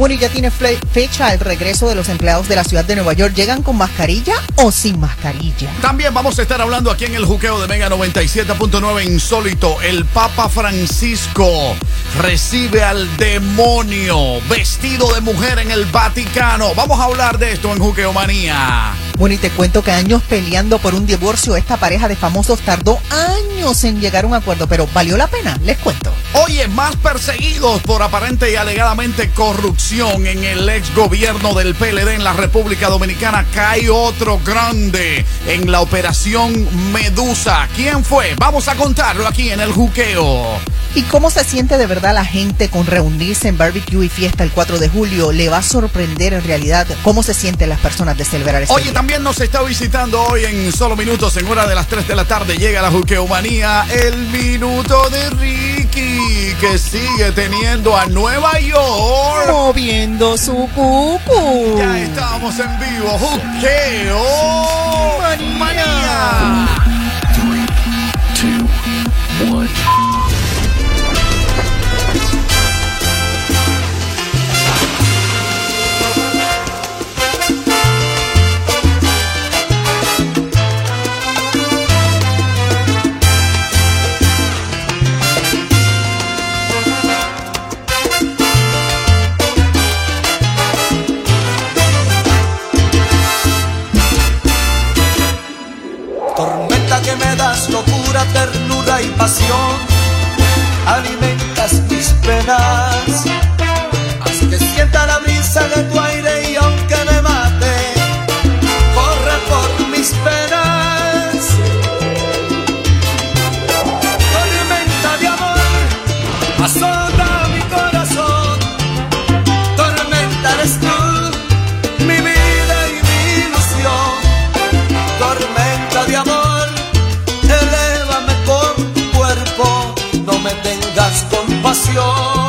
Bueno, y ya tiene fecha el regreso de los empleados de la ciudad de Nueva York. ¿Llegan con mascarilla o sin mascarilla? También vamos a estar hablando aquí en el juqueo de Mega 97.9 Insólito. El Papa Francisco recibe al demonio vestido de mujer en el Vaticano. Vamos a hablar de esto en Juqueo Manía. Bueno, y te cuento que años peleando por un divorcio, esta pareja de famosos tardó años en llegar a un acuerdo, pero ¿valió la pena? Les cuento. Oye, más perseguidos por aparente y alegadamente corrupción en el ex gobierno del PLD en la República Dominicana, cae otro grande en la operación Medusa. ¿Quién fue? Vamos a contarlo aquí en el juqueo. ¿Y cómo se siente de verdad la gente con reunirse en barbecue y fiesta el 4 de julio? ¿Le va a sorprender en realidad cómo se sienten las personas de celebrar este Oye, también nos está visitando hoy en solo minutos, en hora de las 3 de la tarde, llega la Juqueomanía, el minuto de Ricky, que sigue teniendo a Nueva York moviendo su cucu. Ya estamos en vivo, Juqueo Manía. locura, y pasión. Alimentas mis penas, tengas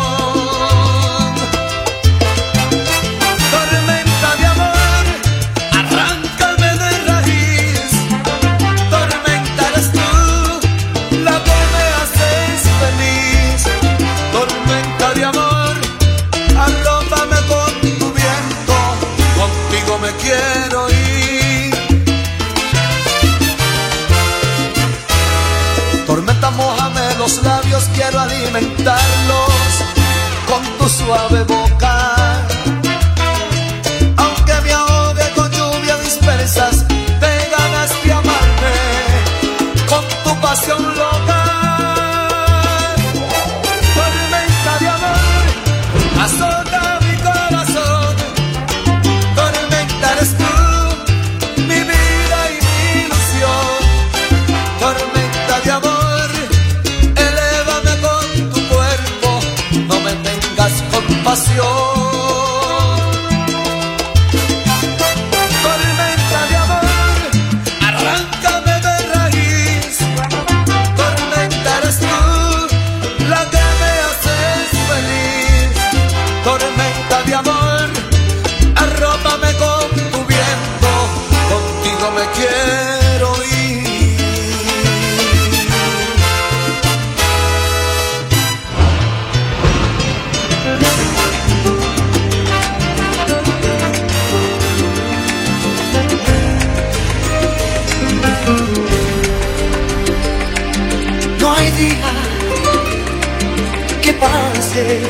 que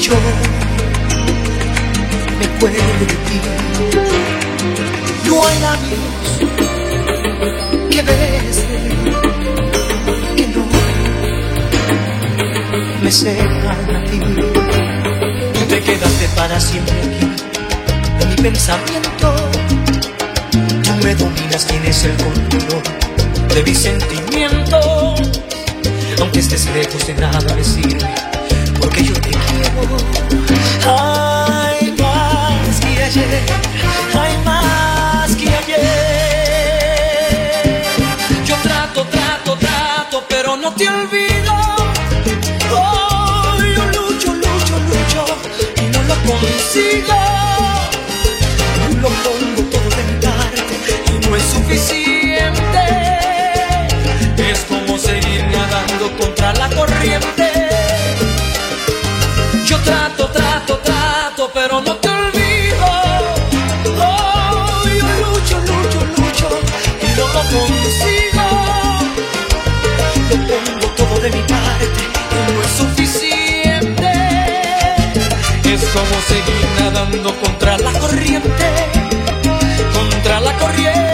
yo me acuerdo de ti. No hay nadie que bese, que no me sepan a ti. Tú te quedaste para siempre aquí, en mi pensamiento. Tú me dominas, tienes el control de mi sentimiento aunque estés lejos de nada me sirve, porque yo te quiero. Hay más que ayer, hay más que ayer. Yo trato, trato, trato, pero no te olvido. Oh, yo lucho, lucho, lucho y no lo consigo. Lo pongo todo mi parte y no es suficiente. Contra la corriente. Yo trato, trato pero no te olvido. Oh, yo lucho, lucho, lucho y no lo consigo. Yo pongo todo de mi parte y no es suficiente. Es como seguir nadando contra la corriente, contra la corriente.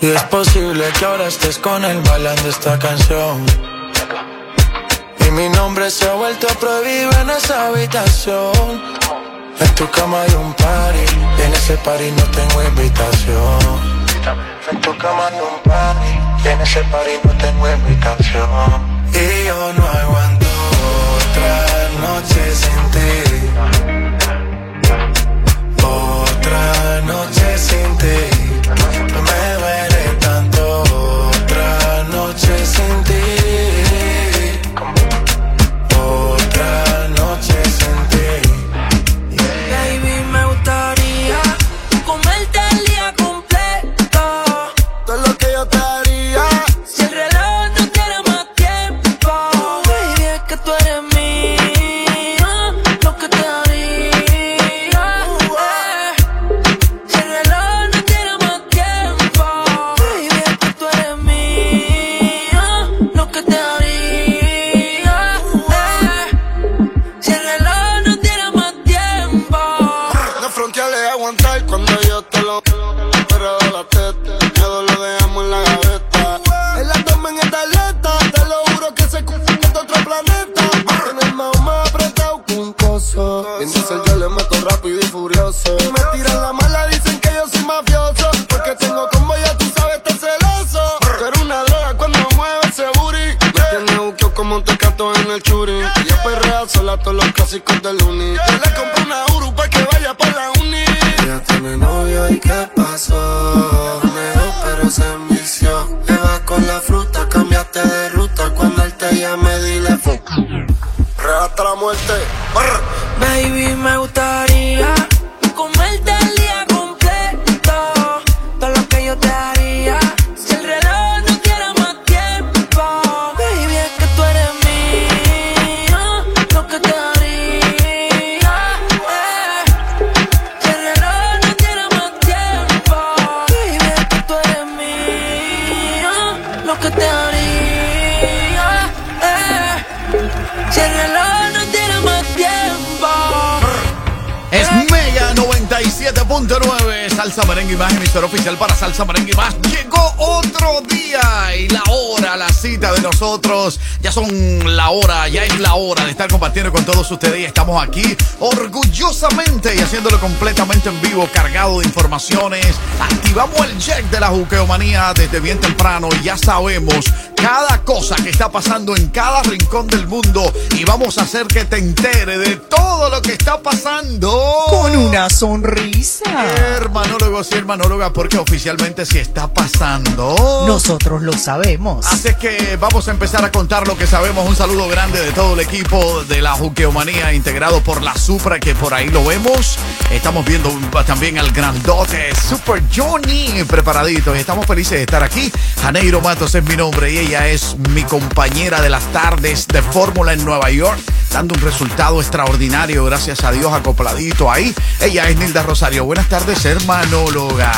Y es posible que ahora estés con él bailando esta canción. Y mi nombre se ha vuelto prohibido en esa habitación. En tu cama hay un party, y en ese party no tengo invitación. En tu cama hay un party, y en ese party no tengo invitación. Y yo no aguanto otra noche sin ti. Otra noche sin ti. Con todos ustedes y estamos aquí orgullosamente y haciéndolo completamente en vivo, cargado de informaciones. Activamos el check de la juqueomanía desde bien temprano y ya sabemos cada cosa que está pasando en cada rincón del mundo y vamos a hacer que te entere de todo lo que está pasando. Con una sonrisa. Hermanólogos y hermanólogas, porque oficialmente sí está pasando. Nosotros lo sabemos. Así que vamos a empezar a contar lo que sabemos. Un saludo grande de todo el equipo de la Juqueomanía, integrado por la Supra, que por ahí lo vemos. Estamos viendo también al grandote Super Johnny preparadito. Y estamos felices de estar aquí. Janeiro Matos es mi nombre y ella es mi compañera de las tardes de Fórmula en Nueva York, dando un resultado extraordinario, gracias a Dios, acopladito ahí. Ella es Nilda Rosario. Buenas tardes, hermanóloga.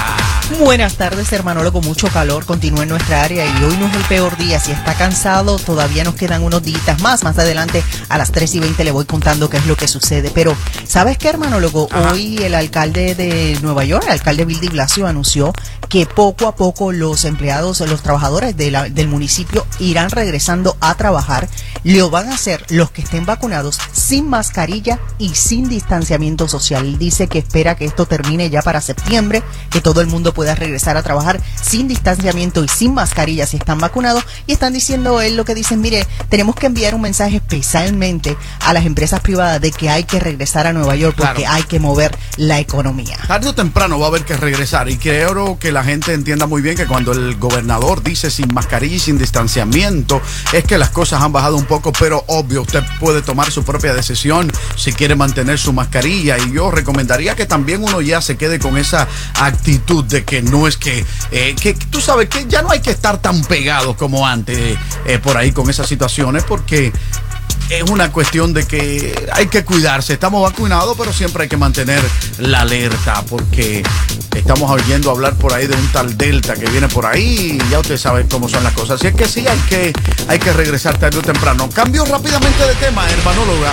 Buenas tardes, hermanolo, con mucho calor. Continúa en nuestra área y hoy no es el peor día. Si está cansado, todavía nos quedan unos días más. Más adelante, a las 3 y 20, le voy contando qué es lo que sucede. Pero, ¿sabes qué, hermanólogo? Ajá. Hoy el alcalde de Nueva York, el alcalde Bill de Blasio, anunció que poco a poco los empleados, los trabajadores de la- del municipio irán regresando a trabajar. Lo van a hacer los que estén vacunados sin mascarilla y sin distanciamiento social. Dice que espera que esto termine ya para septiembre, que todo el mundo pueda regresar a trabajar sin distanciamiento y sin mascarilla si están vacunados. Y están diciendo él lo que dicen, mire, tenemos que enviar un mensaje especialmente a las empresas privadas de que hay que regresar a Nueva York porque Claro. hay que mover la economía. Tarde o temprano va a haber que regresar y creo que la gente entienda muy bien que cuando el gobernador dice sin mascarilla y sin distanciamiento es que las cosas han bajado un poco, pero obvio, usted puede tomar su propia decisión si quiere mantener su mascarilla. Y yo recomendaría que también uno ya se quede con esa actitud de que no es que, eh, que tú sabes que ya no hay que estar tan pegados como antes eh, por ahí con esas situaciones porque es una cuestión de que hay que cuidarse. Estamos vacunados, pero siempre hay que mantener la alerta porque estamos oyendo hablar por ahí de un tal Delta que viene por ahí y ya usted sabe cómo son las cosas. Así es que sí, hay que, hay que regresar tarde o temprano. Cambio rápidamente de tema, hermanóloga.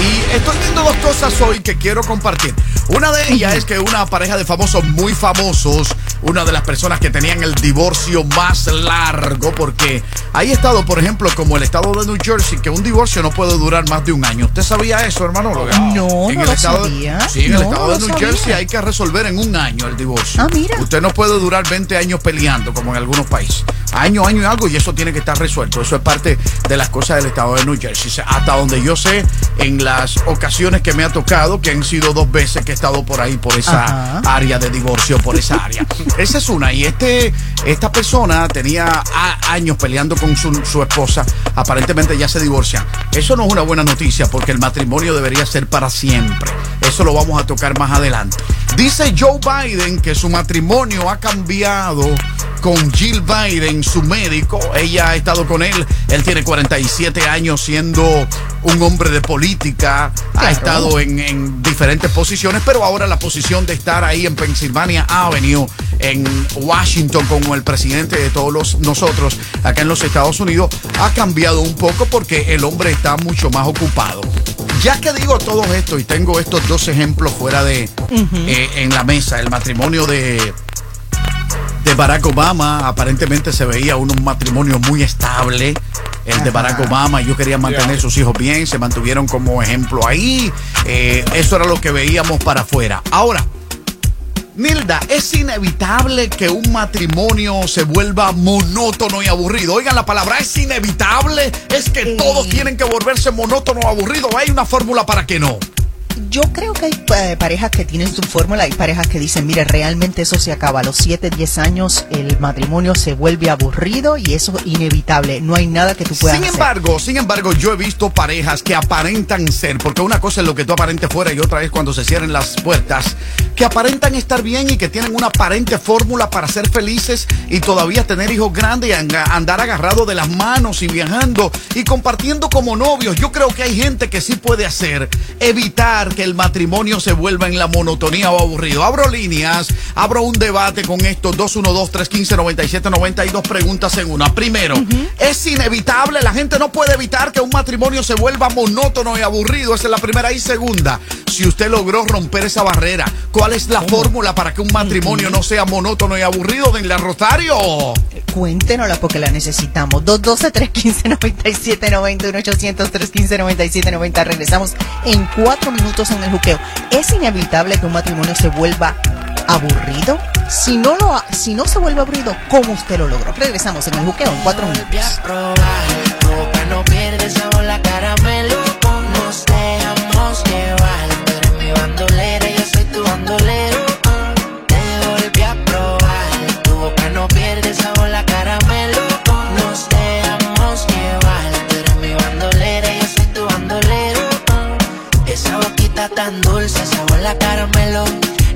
Y estoy viendo dos cosas hoy que quiero compartir. Una de ellas es que una pareja de famosos muy famosos, una de las personas que tenían el divorcio más largo, porque hay estado, por ejemplo, como el estado de New Jersey, que un divorcio no puede durar más de un año. ¿Usted sabía eso, hermano? No, en no el lo estado, sabía. Sí, en el estado de New sabía. Jersey hay que resolver en un año el divorcio. Ah, mira. Usted no puede durar 20 años peleando, como en algunos países. Año, año y algo, y eso tiene que estar resuelto. Eso es parte de las cosas del estado de New Jersey. Hasta donde yo sé, en las ocasiones que me ha tocado, que han sido dos veces que he estado por ahí, por esa Ajá. área de divorcio, por esa área. Esa es una. Y este, esta persona tenía años peleando con su, su esposa. Aparentemente ya se divorcian. Eso no es una buena noticia porque el matrimonio debería ser para siempre. Eso lo vamos a tocar más adelante. Dice Joe Biden que su matrimonio ha cambiado con Jill Biden, su médico. Ella ha estado con él. Él tiene 47 años siendo un hombre de política. Ha estado en, en diferentes posiciones, pero ahora la posición de estar ahí en Pennsylvania Avenue, en Washington, como el presidente de todos los, nosotros acá en los Estados Unidos, ha cambiado un poco porque el hombre está mucho más ocupado. Ya que digo todo esto y tengo estos dos ejemplos fuera de eh, en la mesa, el matrimonio de de Barack Obama aparentemente se veía un, un matrimonio muy estable. El de. Barack Obama, ellos querían mantener sus hijos bien, se mantuvieron como ejemplo ahí. Eh, eso era lo que veíamos para afuera. Ahora, Nilda, es inevitable que un matrimonio se vuelva monótono y aburrido. Oigan la palabra, es inevitable. Es que Sí. todos tienen que volverse monótono o aburrido. Hay una fórmula para que no. Yo creo que hay eh, parejas que tienen su fórmula, hay parejas que dicen, mire, realmente eso se acaba. A los 7, 10 años el matrimonio se vuelve aburrido y eso es inevitable. No hay nada que tú puedas sin hacer. embargo, sin embargo, yo he visto parejas que aparentan ser, porque una cosa es lo que tú aparentes fuera y otra es cuando se cierren las puertas, que aparentan estar bien y que tienen una aparente fórmula para ser felices y todavía tener hijos grandes y andar agarrados de las manos y viajando y compartiendo como novios. Yo creo que hay gente que sí puede hacer, evitar que el matrimonio se vuelva en la monotonía o aburrido. Abro líneas, abro un debate con estos 212-315-9790 y dos preguntas en una. Primero, es inevitable, la gente no puede evitar que un matrimonio se vuelva monótono y aburrido. Esa es la primera. Y segunda, si usted logró romper esa barrera, ¿cuál es la fórmula para que un matrimonio no sea monótono y aburrido? Denle Rosario. Cuéntenosla porque la necesitamos. 212-315-9790, 1-800-315-9790. Regresamos en cuatro minutos en el juqueo. ¿Es inevitable que un matrimonio se vuelva aburrido? Si no, lo, si no se vuelve aburrido, ¿cómo usted lo logró? Regresamos en el juqueo en cuatro minutos. Tan dulce, sabor la caramelo.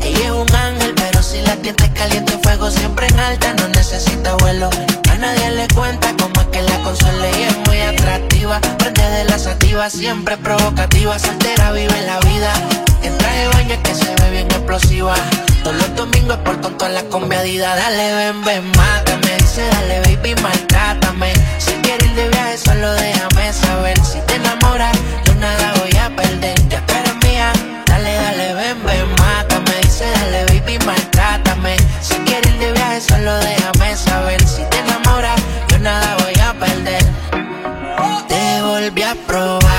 Ella es un ángel, pero si la tienes caliente, fuego siempre en alta, no necesita vuelo. A nadie le cuenta cómo es que la consola y es muy atractiva. Prende de la sativa, siempre provocativa. Soltera vive la vida. En traje de baño es que se ve bien explosiva. Todos los domingos por tonto a la conviadida. Dale, ven, ven, mátame. Dice, dale, baby, maltrátame. Si quieres ir de viaje, solo déjame saber. Si te enamoras, yo nada voy a perder. Ya Dale, dale, ven, ven, mátame. Dice, dale, baby, maltrátame. Si quieres de viaje, solo déjame saber. Si te enamoras, yo nada voy a perder. Te volví a probar,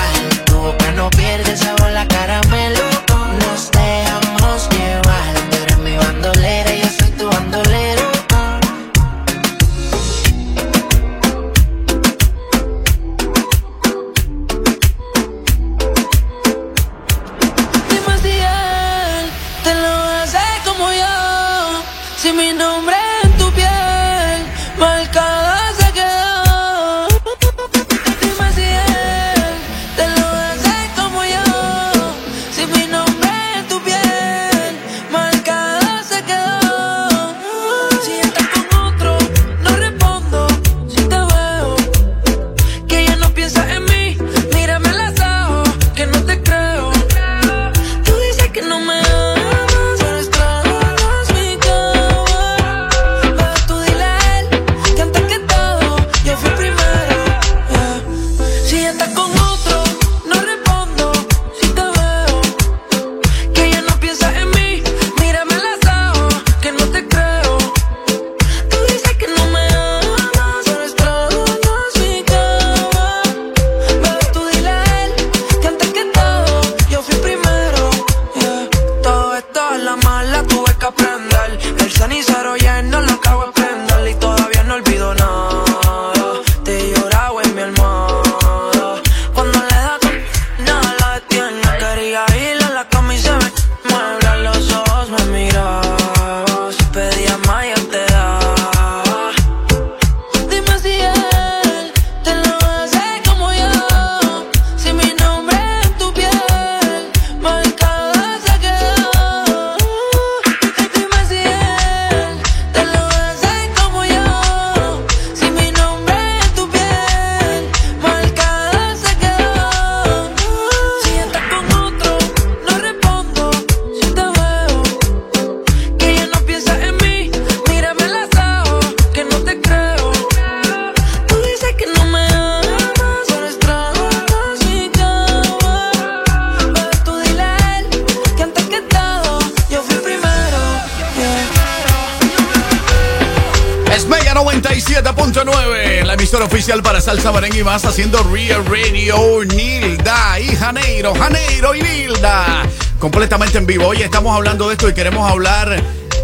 y más, haciendo Real Radio, Nilda y Janeiro, Janeiro y Nilda, completamente en vivo. Hoy estamos hablando de esto y queremos hablar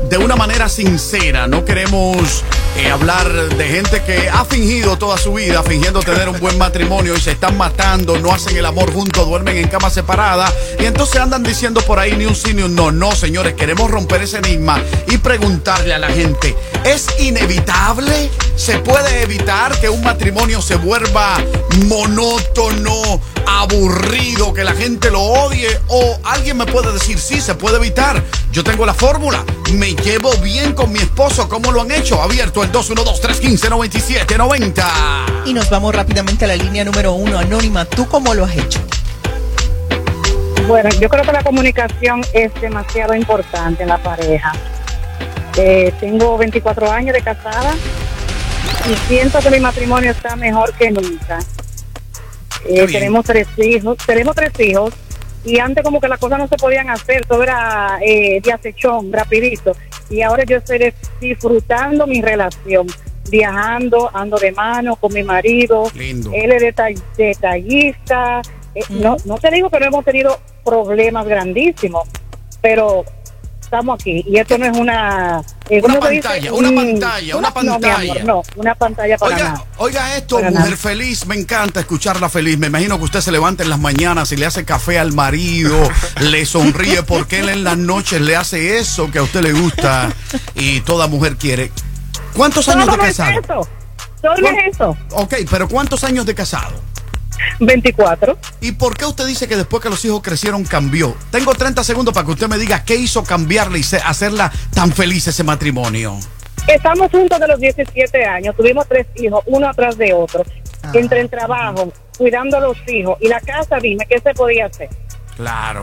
de una manera sincera. No queremos eh, hablar de gente que ha fingido toda su vida, fingiendo tener un buen matrimonio y se están matando, no hacen el amor juntos, duermen en cama separada y entonces andan diciendo por ahí ni un sí ni un no. No, señores, queremos romper ese enigma y preguntarle a la gente, ¿es inevitable? ¿Se puede evitar que un matrimonio se vuelva monótono, aburrido, que la gente lo odie? ¿O alguien me puede decir, sí, se puede evitar? Yo tengo la fórmula, me llevo bien con mi esposo, ¿cómo lo han hecho? Abierto el 212-315-9790. Y nos vamos rápidamente a la línea número uno, Anónima. ¿Tú cómo lo has hecho? Bueno, yo creo que la comunicación es demasiado importante en la pareja. Eh, tengo 24 años de casada y siento que mi matrimonio está mejor que nunca. Eh, tenemos tres hijos, tenemos tres hijos y antes como que las cosas no se podían hacer, todo era eh, de acechón, rapidito. Y ahora yo estoy disfrutando mi relación, viajando, ando de mano con mi marido. Lindo. Él es detall- detallista. Eh, no, no te digo que no hemos tenido problemas grandísimos, pero estamos aquí. Y esto no es una... eh, Una pantalla, una Mm, pantalla, una no, mi amor, pantalla. no, una pantalla para Oiga, nada. oiga esto, Para mujer nada. feliz, me encanta escucharla feliz. Me imagino que usted se levanta en las mañanas y le hace café al marido, le sonríe porque él en las noches le hace eso que a usted le gusta y toda mujer quiere. ¿Cuántos años de es casado? eso. Solo ¿Cuán- es eso. Ok, pero ¿cuántos años de casado? 24. ¿Y por qué usted dice que después que los hijos crecieron cambió? Tengo 30 segundos para que usted me diga qué hizo cambiarle y hacerla tan feliz ese matrimonio. Estamos juntos de los 17 años. Tuvimos tres hijos, uno atrás de otro. Ah. Entre el trabajo, cuidando a los hijos y la casa, dime, ¿qué se podía hacer? Claro.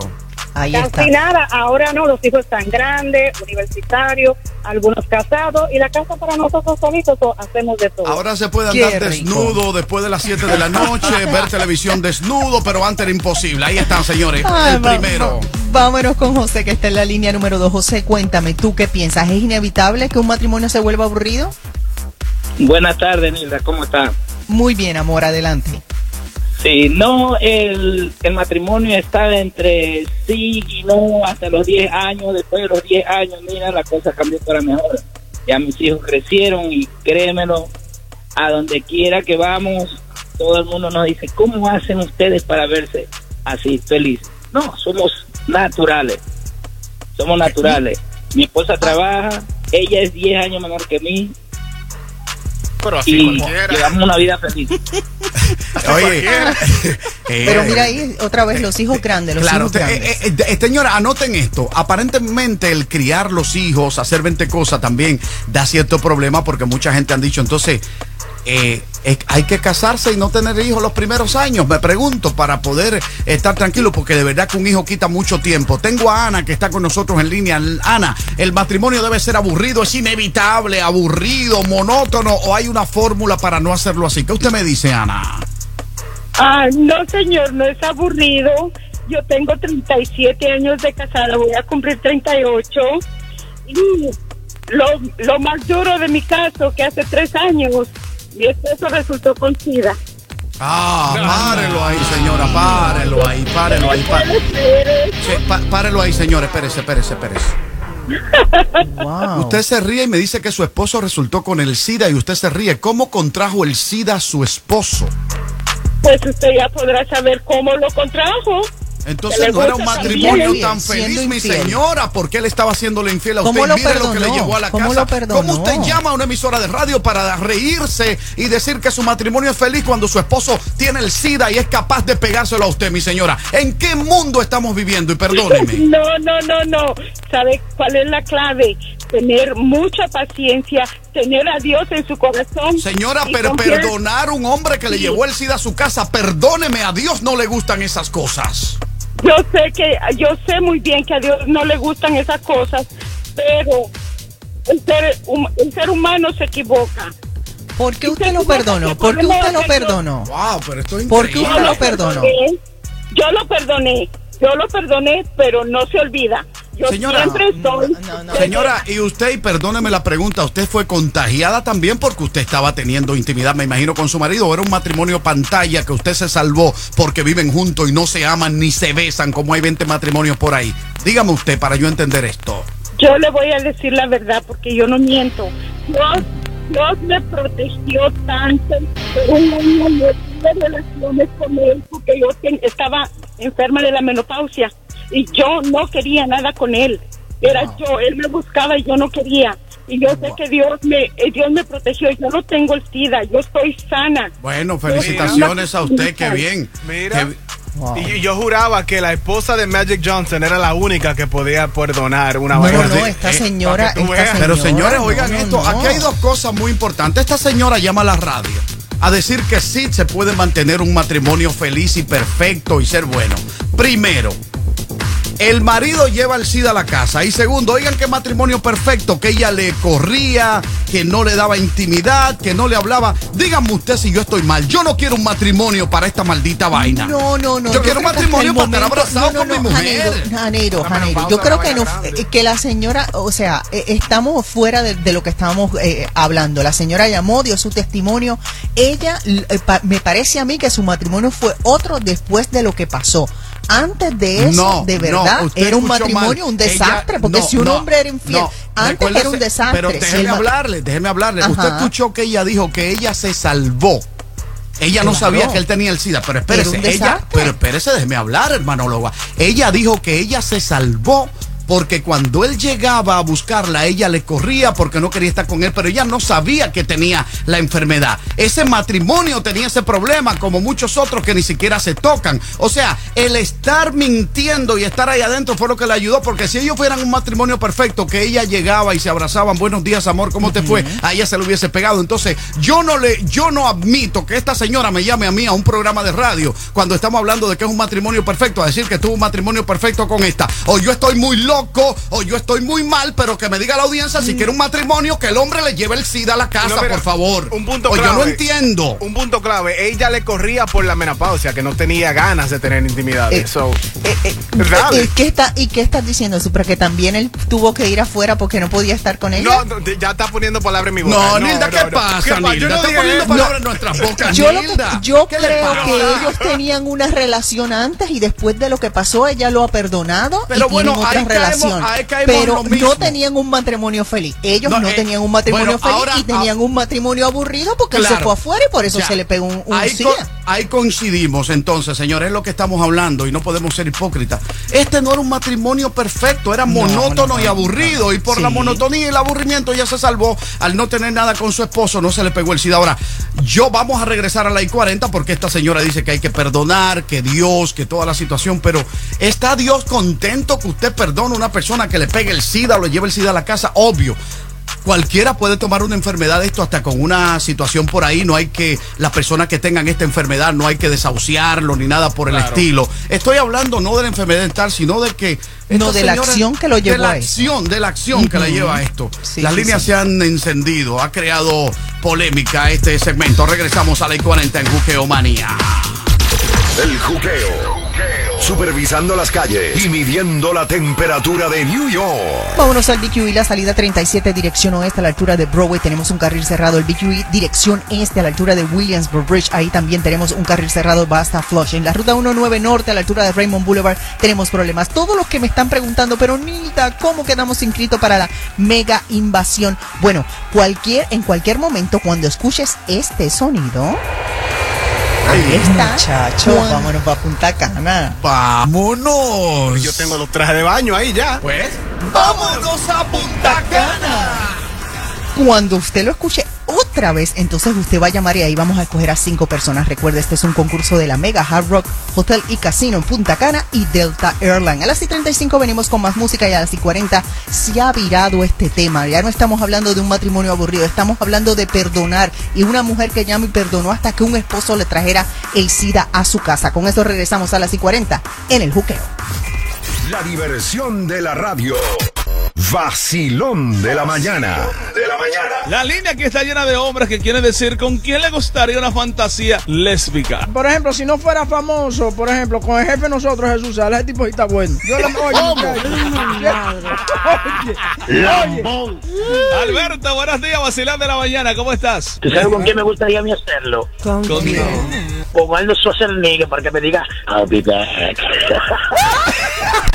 Ahí Casi está. nada. Ahora no, los hijos están grandes, universitarios, algunos casados y la casa para nosotros solitos so- hacemos de todo. Ahora se puede andar desnudo después de las 7 de la noche, ver televisión desnudo, pero antes era imposible. Ahí están, señores. Ay, el primero. vámonos con José, que está en la línea número dos. José, cuéntame, ¿tú qué piensas? ¿Es inevitable que un matrimonio se vuelva aburrido? Buenas tardes, Nilda, ¿cómo está? Muy bien, amor, adelante. Sí, no, el, el matrimonio está entre sí y no hasta los 10 años. Después de los 10 años, mira, la cosa cambió para mejor. Ya mis hijos crecieron y créemelo, a donde quiera que vamos, todo el mundo nos dice, ¿cómo hacen ustedes para verse así, felices? No, somos naturales. Somos naturales. Mi esposa trabaja, ella es 10 años menor que mí Pero así y llevamos una vida feliz. Oye. eh, Pero mira ahí otra vez los hijos grandes, los Claro, hijos usted- grandes. eh, eh, eh, señora, anoten esto. Aparentemente el criar los hijos, hacer 20 cosas también da cierto problema porque mucha gente han dicho, entonces, eh, eh, hay que casarse y no tener hijos los primeros años, me pregunto, para poder estar tranquilo, porque de verdad que un hijo quita mucho tiempo. Tengo a Ana que está con nosotros en línea. Ana, ¿el matrimonio debe ser aburrido? ¿Es inevitable, aburrido, monótono o hay una fórmula para no hacerlo así? ¿Qué usted me dice, Ana? Ah, no, señor, no es aburrido. Yo tengo 37 años de casada, voy a cumplir 38. Y lo, lo más duro de mi caso, que hace tres años, mi esposo resultó con SIDA. Ah, párelo ahí, señora, párelo ahí, párelo ahí, párelo. Sí, párelo ahí, señor, espérese, espérese, espérese. Wow. Usted se ríe y me dice que su esposo resultó con el SIDA y usted se ríe. ¿Cómo contrajo el SIDA su esposo? Pues usted ya podrá saber cómo lo contrajo. Entonces no era un matrimonio tan feliz, mi señora, porque él estaba haciéndole infiel a usted. ¿Cómo Y lo mire lo que le llevó a la ¿Cómo casa. lo? ¿Cómo usted llama a una emisora de radio para reírse y decir que su matrimonio es feliz cuando su esposo tiene el SIDA y es capaz de pegárselo a usted, mi señora? ¿En qué mundo estamos viviendo? Y perdóneme. No, no, no, no. ¿Sabe cuál es la clave? Tener mucha paciencia, tener a Dios en su corazón. Señora, pero confiar- perdonar a un hombre que le Sí. llevó el SIDA a su casa, perdóneme, a Dios no le gustan esas cosas. Yo sé que, yo sé muy bien que a Dios no le gustan esas cosas, pero el ser, hum- el ser humano se equivoca. ¿Por qué usted lo perdonó? ¿Por qué usted lo perdonó? Wow, pero esto es ¿Por qué usted lo perdonó? Yo lo perdoné, yo lo perdoné, pero no se olvida. Yo Señora, siempre estoy. no, no. Señora, y usted, y perdóneme la pregunta, ¿usted fue contagiada también porque usted estaba teniendo intimidad, me imagino, con su marido? ¿O era un matrimonio pantalla que usted se salvó porque viven juntos y no se aman ni se besan como hay 20 matrimonios por ahí? Dígame usted para yo entender esto. yo le voy a decir la verdad porque yo no miento. Dios, Dios me protegió tanto. Tuve relaciones con él porque yo estaba enferma de la menopausia y yo no quería nada con él. Era yo, él me buscaba y yo no quería. Y yo sé que Dios me, eh, Dios me protegió. Yo no tengo el SIDA, yo estoy sana. Bueno, felicitaciones a usted, qué bien. Mira. Qué- Y yo juraba que la esposa de Magic Johnson era la única que podía perdonar una vaina no, esta Eh, señora, esta. Pero señores, no, oigan no, esto, no. aquí hay dos cosas muy importantes. Esta señora llama a la radio a decir que sí se puede mantener un matrimonio feliz y perfecto y ser bueno. Primero, el marido lleva el SIDA a la casa. Y segundo, oigan qué matrimonio perfecto, que ella le corría, que no le daba intimidad, que no le hablaba. Díganme usted si yo estoy mal. Yo no quiero un matrimonio para esta maldita vaina. No, no, no. Yo quiero un matrimonio para estar momento- abrazado no, con mi mujer. Janeiro. menopausa Yo creo que, grande. que la señora, o sea, eh, estamos fuera de, de lo que estábamos eh, hablando. La señora llamó, dio su testimonio. Ella, eh, pa- me parece a mí que su matrimonio fue otro después de lo que pasó. Antes de eso, No, de verdad, era un matrimonio, mal. un desastre. Ella- porque no, si un hombre era infiel, antes era un desastre. Pero déjeme hablarle, déjeme hablarle. Ajá. Usted escuchó que ella dijo que ella se salvó. Ella no sabía que él tenía el SIDA, pero espérese, ella, pero espérese, déjeme hablar, hermanóloga. Ella dijo que ella se salvó porque cuando él llegaba a buscarla, ella le corría porque no quería estar con él, pero ella no sabía que tenía la enfermedad. Ese matrimonio tenía ese problema, como muchos otros que ni siquiera se tocan. O sea, el estar mintiendo y estar ahí adentro fue lo que le ayudó, porque si ellos fueran un matrimonio perfecto, que ella llegaba y se abrazaban, buenos días, amor, ¿cómo te fue? A ella se le hubiese pegado. Entonces, yo no le, yo no admito que esta señora me llame a mí a un programa de radio cuando estamos hablando de que es un matrimonio perfecto, a decir que tuvo un matrimonio perfecto con esta. O yo estoy muy loco, o yo estoy muy mal, pero que me diga la audiencia si quiere un matrimonio que el hombre le lleve el SIDA a la casa, No, mira, por favor. Un punto o clave. yo no entiendo. Un punto clave. Ella le corría por la menopausia, que no tenía ganas de tener intimidad. Eh, So, Eh, eh, ¿qué, está, ¿Y qué estás diciendo, Supra? Que también él tuvo que ir afuera porque no podía estar con ella. no, ya está poniendo palabras en mi boca. No, Nilda, ¿qué pasa, ¿Qué pa- Nilda? Yo no Está poniendo palabras en nuestras bocas, yo lo que- Nilda. yo ¿Qué le creo que ellos tenían una relación antes y después de lo que pasó ella lo ha perdonado Pero y bueno, tienen ahí caemos- caemos en Pero no tenían un matrimonio feliz. Ellos No, no, eh, tenían un matrimonio bueno, feliz ahora- y tenían ah, un matrimonio aburrido porque él se fue afuera y por eso Ya. se le pegó un, un ahí. Ahí coincidimos entonces, señores, es lo que estamos hablando y no podemos ser hipócritas. Este no era un matrimonio perfecto, era No, monótono no, y no, aburrido y por Sí. la monotonía y el aburrimiento ella se salvó al no tener nada con su esposo, no se le pegó el SIDA. Ahora, yo vamos a regresar a la I-40 porque esta señora dice que hay que perdonar, que Dios, que toda la situación, pero ¿está Dios contento que usted perdone a una persona que le pegue el SIDA o le lleve el SIDA a la casa? Obvio. Cualquiera puede tomar una enfermedad de esto hasta con una situación por ahí. No hay que, las personas que tengan esta enfermedad, no hay que desahuciarlo ni nada por el estilo. Estoy hablando no de la enfermedad tal, sino de que. No, de la acción que lo llevó De la a esto. acción, de la acción que la lleva a esto. Sí, Las sí, líneas sí. se han encendido, ha creado polémica este segmento. Regresamos a la I-40 en Juqueo Manía. El juqueo. Supervisando las calles y midiendo la temperatura de New York. Vámonos al BQE, la salida 37, dirección oeste a la altura de Broadway. Tenemos un carril cerrado. El BQE, dirección este a la altura de Williamsburg Bridge. Ahí también tenemos un carril cerrado, va hasta Flush. En la ruta 19 norte a la altura de Raymond Boulevard tenemos problemas. Todos los que me están preguntando, pero Nilda, ¿cómo quedamos inscritos para la mega invasión? Bueno, cualquier, en cualquier momento, cuando escuches este sonido. Ahí está. Muchacho, Juan- vámonos para Punta Cana. ¡Vámonos! Yo tengo los trajes de baño ahí ya. Pues, ¡vámonos a Punta Cana! Cuando usted lo escuche otra vez, entonces usted va a llamar y ahí vamos a escoger a cinco personas. Recuerde, este es un concurso de la Mega Hard Rock Hotel y Casino en Punta Cana y Delta Airline. A las y 35 venimos con más música y a las y 40 se ha virado este tema. Ya no estamos hablando de un matrimonio aburrido, estamos hablando de perdonar y una mujer que llama y perdonó hasta que un esposo le trajera el SIDA a su casa. Con eso regresamos a las y 40 en el juqueo. La diversión de la radio. Vacilón de la mañana. De la mañana. La línea aquí está llena de hombres que quieren decir con quién le gustaría una fantasía lésbica. Por ejemplo, si no fuera famoso, por ejemplo, con el jefe de nosotros, Jesús Sala, ese tipo está bueno. Yo le oye. Oye, oye. Alberto, buenos días, vacilán de la mañana, ¿cómo estás? ¿Tú sabes con quién me gustaría a mí hacerlo? Con Con Arnold Schwarzenegger para que me diga I'll be back.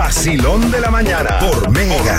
vacilón de la mañana por Mega.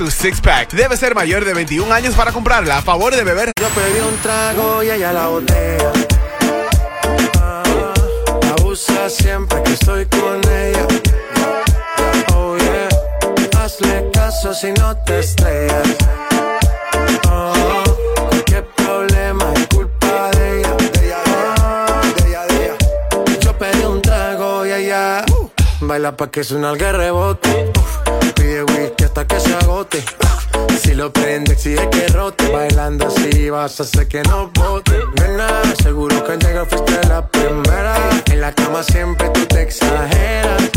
tu six pack. Debe ser mayor de 21 años para comprarla. A favor de beber. Yo pedí un trago y ella la botella. Ah, la usa siempre que estoy con ella. Oh yeah. Hazle caso si no te estrellas. Oh, qué problema es culpa de ella. De ella. Yo pedí un trago y ella baila pa' que suena el rebote. Whisky hasta que se agote. Si lo prende, exige que rote. Bailando así vas a hacer que no bote. Nena, seguro que al llegar fuiste la primera. En la cama siempre tú te exageras.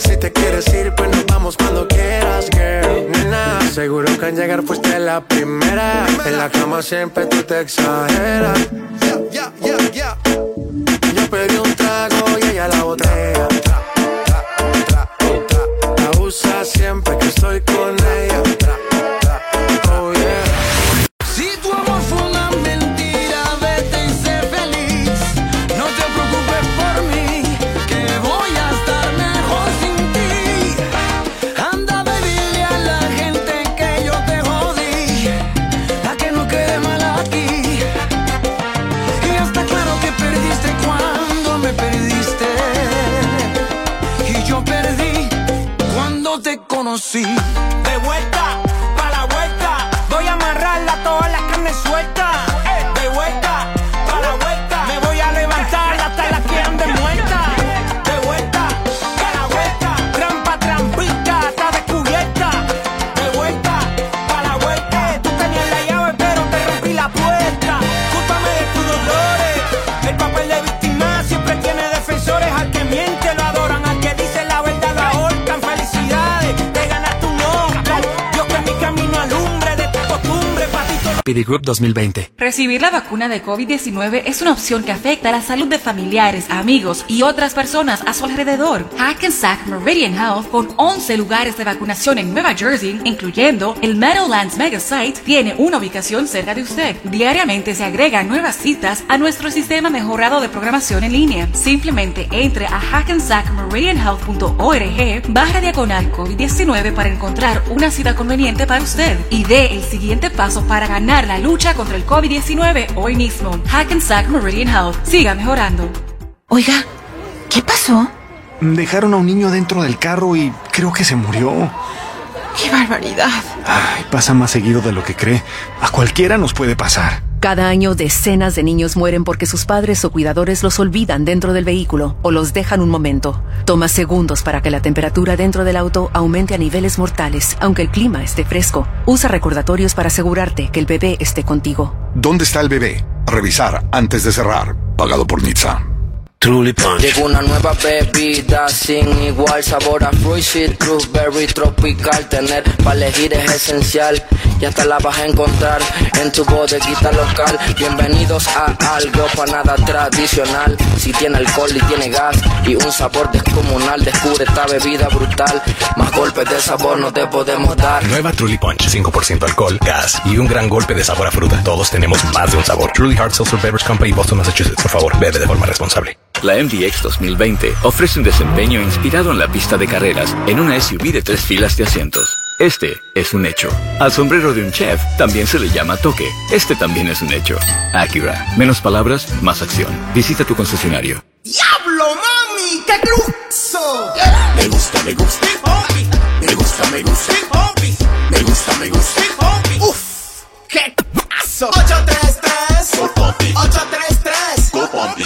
Si te quieres ir, pues nos vamos cuando quieras, girl. Nena, seguro que al llegar fuiste la primera. En la cama siempre tú te exageras. Yeah, yeah, yeah, Yo pedí un trago y ella la botella. Siempre que estoy con te patito. Group 2020. Recibir la vacuna de COVID-19 es una opción que afecta la salud de familiares, amigos y otras personas a su alrededor. Hackensack Meridian Health, con 11 lugares de vacunación en Nueva Jersey, incluyendo el Meadowlands Mega Site, tiene una ubicación cerca de usted. Diariamente se agregan nuevas citas a nuestro sistema mejorado de programación en línea. Simplemente entre a hackensackmeridianhealth.org barra diagonal COVID-19 para encontrar una cita conveniente para usted y dé el siguiente paso para ganar la lucha contra el COVID-19 hoy mismo. Hackensack Meridian Health. Siga mejorando. Oiga, ¿qué pasó? Dejaron a un niño dentro del carro y creo que se murió. ¡Qué barbaridad! Ay, pasa más seguido de lo que cree. A cualquiera nos puede pasar. Cada año decenas de niños mueren porque sus padres o cuidadores los olvidan dentro del vehículo o los dejan un momento. Toma segundos para que la temperatura dentro del auto aumente a niveles mortales, aunque el clima esté fresco. Usa recordatorios para asegurarte que el bebé esté contigo. ¿Dónde está el bebé? Revisar antes de cerrar. Pagado por Nizza. Truly Punch. Llegó una nueva bebida sin igual sabor a fruit, citrus, berry, tropical. Tener para elegir es esencial y hasta la vas a encontrar en tu bodeguita local. Bienvenidos a algo para nada tradicional. Si tiene alcohol y tiene gas y un sabor descomunal, descubre esta bebida brutal. Más golpes de sabor no te podemos dar. Nueva Truly Punch, 5% alcohol, gas y un gran golpe de sabor a fruta. Todos tenemos más de un sabor. Truly Hard Seltzer Beverage Company, Boston, Massachusetts. Por favor, bebe de forma responsable. La MDX 2020 ofrece un desempeño inspirado en la pista de carreras en una SUV de tres filas de asientos. Este es un hecho. Al sombrero de un chef también se le llama toque. Este también es un hecho. Acura. Menos palabras, más acción. Visita tu concesionario. ¡Diablo, mami! ¡Qué cruzo! Me gusta, me gusta. Me gusta, me gusta. Me gusta, me gusta. ¡Uf! ¡Qué paso! 833 833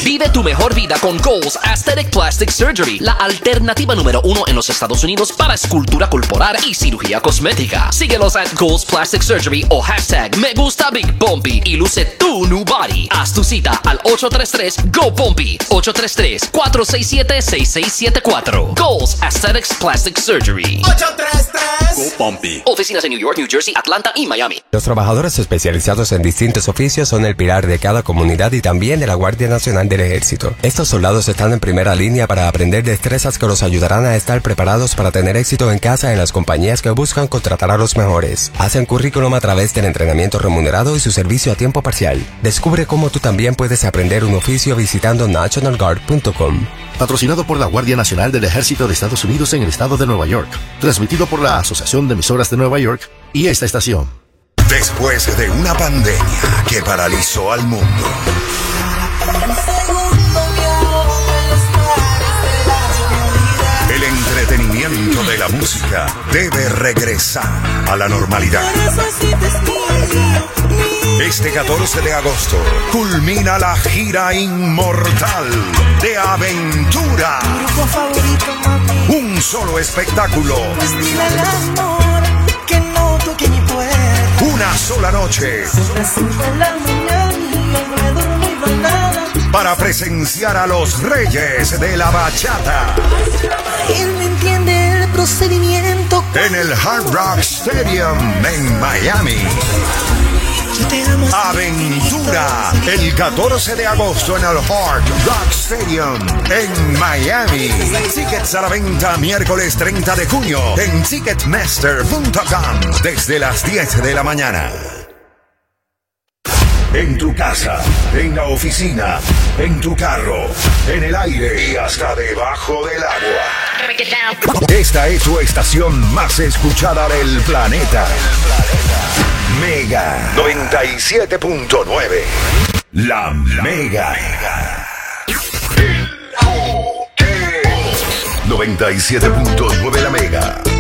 Vive tu mejor vida con Goals Aesthetic Plastic Surgery, la alternativa número uno en los Estados Unidos para escultura corporal y cirugía cosmética. Síguelos at Goals Plastic Surgery o hashtag Me Gusta Big Bumpy y luce tu new body. Haz tu cita al 833 Go Bumpy 833 467 6674. Goals Aesthetics Plastic Surgery. 833 Go Bumpy. Oficinas en New York, New Jersey, Atlanta y Miami. Los trabajadores especializados en distintos oficios son el pilar de cada comunidad y también de la Guardia Nacional del Ejército. Estos soldados están en primera línea para aprender destrezas que los ayudarán a estar preparados para tener éxito en casa en las compañías que buscan contratar a los mejores. Hacen currículum a través del entrenamiento remunerado y su servicio a tiempo parcial. Descubre cómo tú también puedes aprender un oficio visitando nationalguard.com. Patrocinado por la Guardia Nacional del Ejército de Estados Unidos en el estado de Nueva York. Transmitido por la Asociación de Emisoras de Nueva York y esta estación. Después de una pandemia que paralizó al mundo. De la música debe regresar a la normalidad. Este 14 de agosto culmina la gira inmortal de Aventura. Un solo espectáculo. Una sola noche. Para presenciar a los reyes de la bachata. Procedimiento. En el Hard Rock Stadium en Miami. Aventura el 14 de agosto en el Hard Rock Stadium en Miami. Tickets a la venta miércoles 30 de junio en ticketmaster.com desde las 10 de la mañana. En tu casa, en la oficina, en tu carro, en el aire y hasta debajo del agua. Esta es tu estación más escuchada del planeta. Mega 97.9. La Mega. 97.9 La Mega.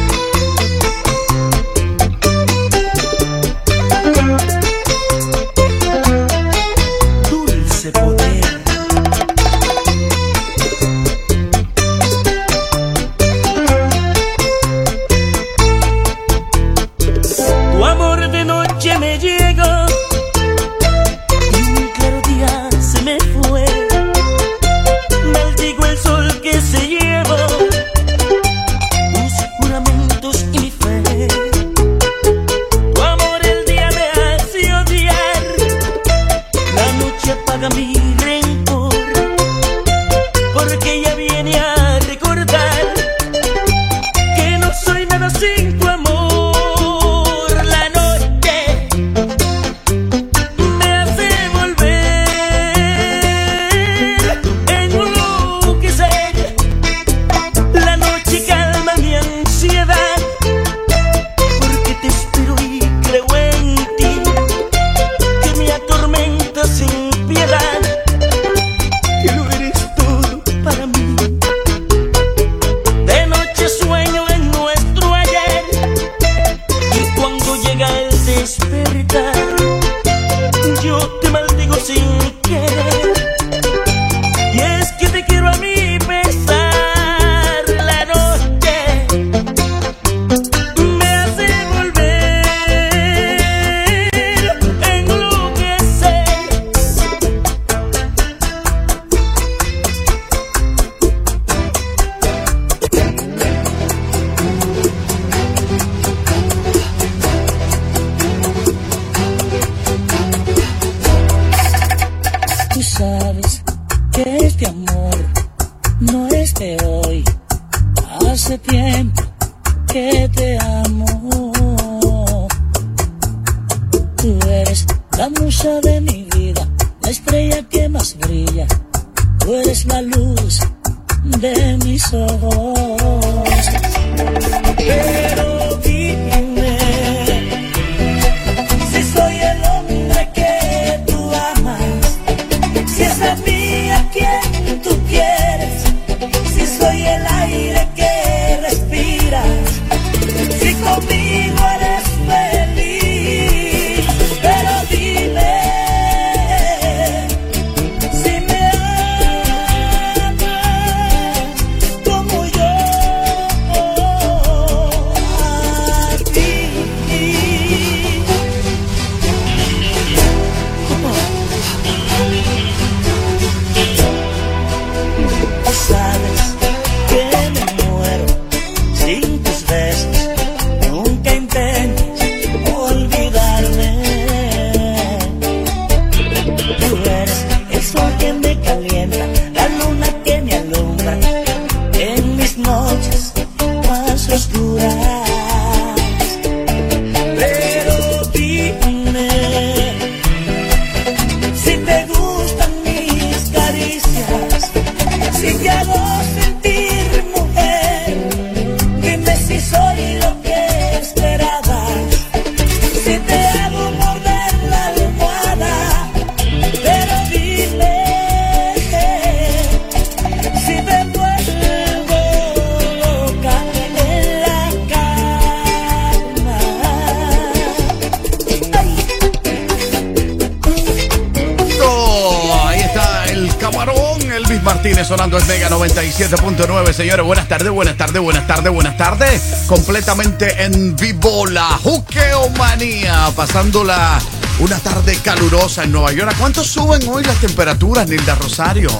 Tardes. Completamente en vivo la Juqueomanía, pasándola una tarde calurosa en Nueva York. ¿A cuánto suben hoy las temperaturas, Nilda Rosario?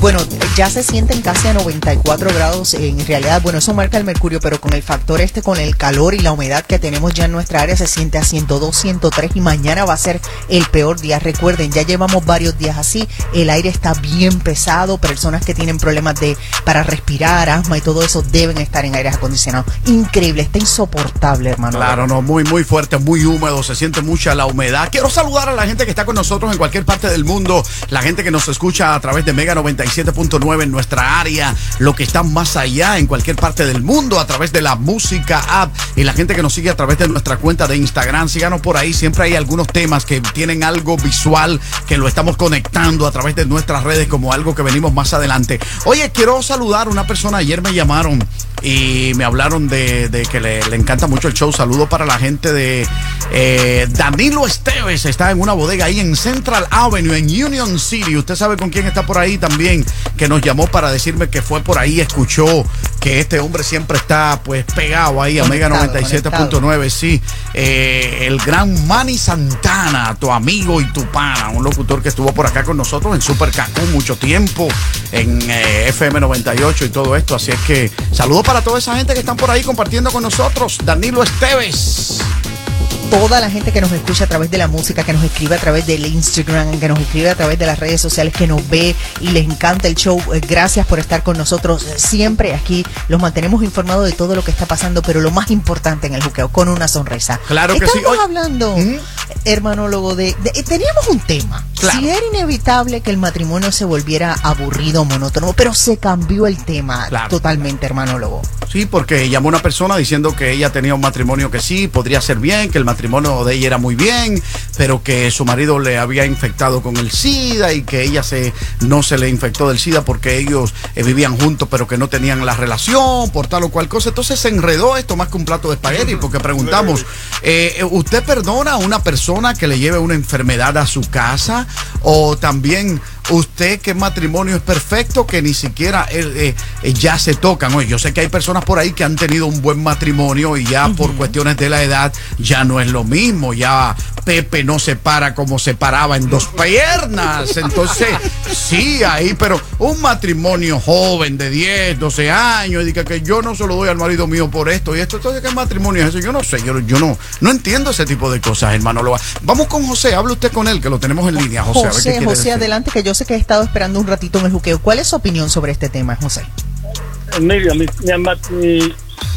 Bueno, ya se sienten casi a 94 grados. En realidad, bueno, eso marca el mercurio, pero con el factor este, con el calor y la humedad que tenemos ya en nuestra área, se siente a 102, 103 y mañana va a ser el peor día. Recuerden, ya llevamos varios días así. El aire está bien pesado. Personas que tienen problemas de para respirar, asma y todo eso deben estar en aires acondicionados. Increíble, está insoportable, hermano. Claro, no, muy, muy fuerte, muy húmedo, se siente mucha la humedad. Quiero saludar a la gente que está con nosotros en cualquier parte del mundo, la gente que nos escucha a través de Mega 97.9 en nuestra área, lo que está más allá en cualquier parte del mundo a través de la música app y la gente que nos sigue a través de nuestra cuenta de Instagram. Síganos por ahí, siempre hay algunos temas que tienen algo visual que lo estamos conectando a través de nuestras redes como algo que venimos más adelante. Oye, quiero saludar a una persona, ayer me llamaron y me hablaron de, que le, le encanta mucho el show. Saludo para la gente de eh, Danilo Esteves, está en una bodega ahí en Central Avenue, en Union City. Usted sabe con quién está por ahí también, que nos llamó para decirme que fue por ahí, escuchó que este hombre siempre está pues pegado ahí a Mega Conectado, 97.9. Sí, Eh, el gran Manny Santana, tu amigo y tu pana, un locutor que estuvo por acá con nosotros en Super Cacú mucho tiempo, en eh, FM 98 y todo esto. Así es que saludos para toda esa gente que están por ahí compartiendo con nosotros. Danilo Esteves. Toda la gente que nos escucha a través de la música, que nos escribe a través del Instagram, que nos escribe a través de las redes sociales, que nos ve y les encanta el show. Eh, Gracias por estar con nosotros. Siempre aquí los mantenemos informados de todo lo que está pasando, pero lo más importante en el juqueo, con una sonrisa. Claro que sí. Estamos hablando, hermanólogo, de, de- eh, Teníamos un tema. Claro. Si era inevitable que el matrimonio se volviera aburrido, monótono, pero se cambió el tema Claro. totalmente, hermanólogo. Sí, porque llamó una persona diciendo que ella tenía un matrimonio que sí, podría ser bien, que el matrimonio de ella era muy bien, pero que su marido le había infectado con el SIDA y que ella se no se le infectó del SIDA porque ellos eh, vivían juntos, pero que no tenían la relación, por tal o cual cosa. Entonces se enredó esto más que un plato de espagueti, porque preguntamos, eh, ¿usted perdona a una persona que le lleve una enfermedad a su casa? ¿O también usted que matrimonio es perfecto que ni siquiera eh, eh, ya se tocan? Oye, yo sé que hay personas por ahí que han tenido un buen matrimonio y ya por cuestiones de la edad ya no es lo mismo, ya Pepe no se para como se paraba en dos piernas. Entonces, sí, ahí, pero un matrimonio joven de 10, 12 años, y diga que yo no se lo doy al marido mío por esto y esto, entonces, ¿qué matrimonio es eso? Yo no sé, yo, yo no, no entiendo ese tipo de cosas, hermano. Lo- Vamos con José, hable usted con él, que lo tenemos en línea, José. a ver qué José, quiere José, decir. adelante, que yo sé que he estado esperando un ratito en el juqueo. ¿Cuál es su opinión sobre este tema, José? Mira, mi, mi,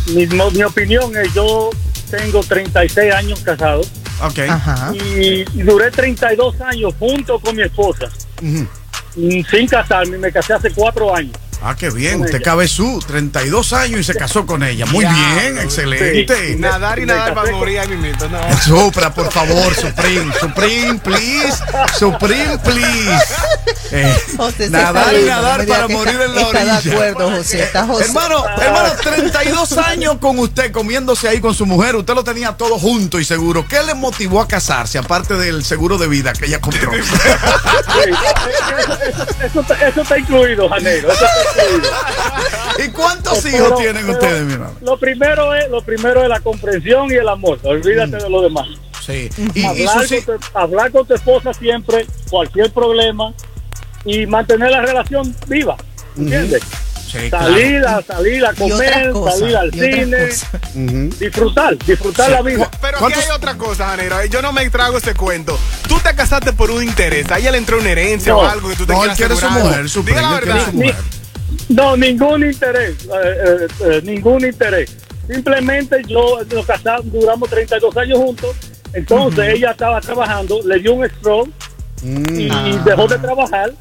mi- mi- mi opinión es, yo tengo 36 años casado Ok. y, y duré 32 años junto con mi esposa, mm, sin casarme, me casé hace cuatro años. Ah, qué bien. Usted ella. cabe su 32 años y se casó con ella. Muy Ya, bien, excelente. sí. Nadar y nadar para morir ahí mismito, no. Supra, por favor, Supreme. Supreme, please. Supreme, please. Eh, José nadar y nadar para morir está- en la está de orilla. acuerdo, José, está José. Hermano, hermano, 32 años con usted comiéndose ahí con su mujer. Usted lo tenía todo junto y seguro. ¿Qué le motivó a casarse, aparte del seguro de vida que ella compró? Eso, está- eso está incluido, Janeiro. eso está incluido. ¿Y cuántos Pero- hijos tienen pero ustedes, mi hermano? Lo primero es lo primero es la comprensión y el amor. Olvídate de lo demás. Sí. Y, y hablar, con tu, hablar con tu esposa siempre, cualquier problema y mantener la relación viva. ¿Entiendes? Sí, salir, claro. a, salir a comer, salir al cine, disfrutar, disfrutar Sí. la vida. Pero aquí hay otra cosa, Janero. Yo no me trago ese cuento. Tú te casaste por un interés. A ella le entró una herencia No. o algo que tú te No, quieras él quiere su asegurar. mujer, su Diga la verdad. su mujer. No, ningún interés, eh, eh, eh, ningún interés. Simplemente yo nos casamos, duramos 32 años juntos. Entonces ella estaba trabajando, le dio un stroke y dejó de trabajar.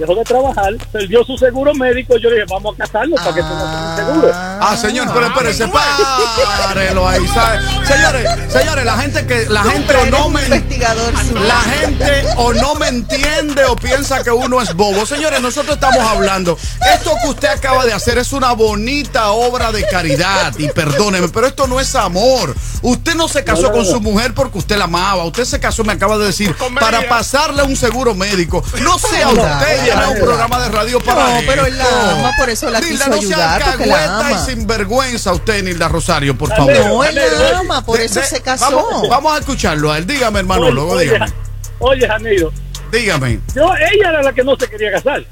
Dejó de trabajar, perdió su seguro médico. Yo le dije, vamos a casarnos para que tengas un seguro. Ah, señor, pero espérese, párelo ahí, ¿sabe? Señores, señores, la gente que la gente o no me la gente o no me entiende o piensa que uno es bobo. Señores, nosotros estamos hablando. Esto que usted acaba de hacer es una bonita obra de caridad y perdóneme, pero esto no es amor. Usted no se casó No, no, con no. su mujer porque usted la amaba. Usted se casó, me acaba de decir, para pasarle un seguro médico. No sea No, usted tiene un programa de radio para No, pero él la ama, por eso la Nilda, quiso no sea ayudar, porque la ama. y sinvergüenza usted, Nilda Rosario, por favor. No, él la ama, por eso se casó. Vamos, vamos a escucharlo a él. Dígame, hermano, Oye, luego oye, dígame. Oye, Janido, Dígame. yo, ella era la que no se quería casar.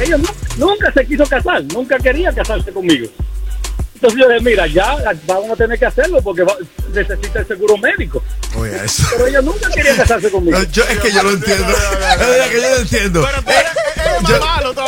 Ella nu- nunca se quiso casar, nunca quería casarse conmigo. Entonces yo dije, mira, ya vamos a tener que hacerlo porque va- necesita el seguro médico. Oye, eso. Pero ella nunca quería casarse conmigo. No, yo- es que yo lo entiendo. Es que yo lo entiendo. Eh, yo,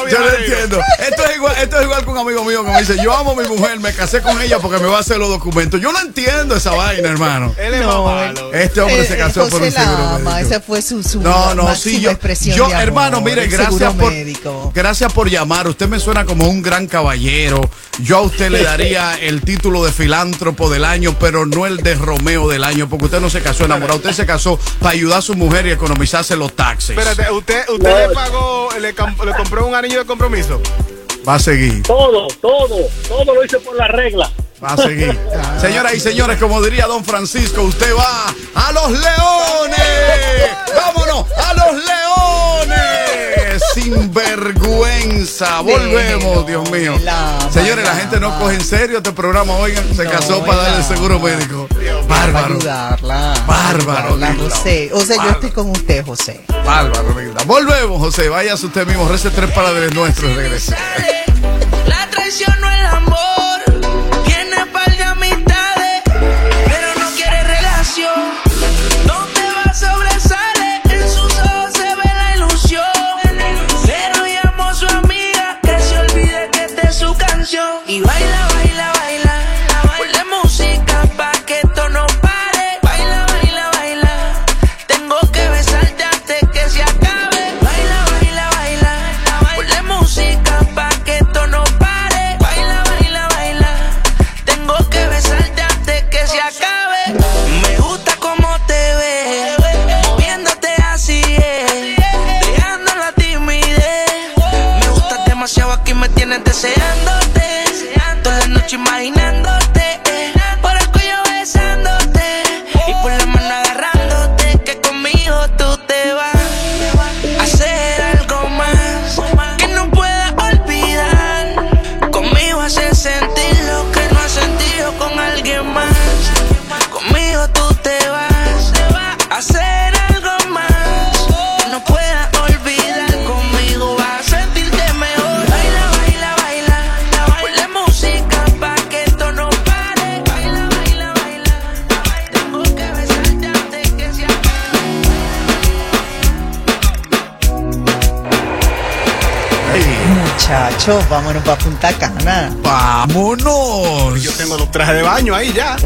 yo lo entiendo. Esto es, igual, esto es igual que un amigo mío que me dice, yo amo a mi mujer, me casé con ella porque me va a hacer los documentos. Yo no entiendo esa vaina, hermano. Él es No, más malo. Este hombre se casó José por un la seguro ama, médico. Esa fue su, su No, no, sí, yo, expresión yo amor, hermano, mire, gracias por, médico. gracias por llamar. Usted me suena como un gran caballero. Yo a usted le daría el título de filántropo del año, pero no el de Romeo del año, porque usted no se casó enamorado. Usted se casó para ayudar a su mujer y economizarse los taxes. Espérate, ¿usted, usted le pagó, le, le compró un anillo de compromiso? Va a seguir. Todo, todo, todo lo hice por la regla. Va a seguir. Señoras y señores, como diría don Francisco, usted va a los leones. Vámonos, a los leones. Sin vergüenza. Volvemos, Dios mío. Señores, la gente no coge en serio este programa. Oigan, se casó para darle el seguro médico. Bárbaro. ayudarla. Bárbaro. José. O sea, yo estoy con usted, José. Bárbaro, linda. Volvemos, José. Váyase usted mismo. Rece tres padres nuestros y regrese. Ahí ya.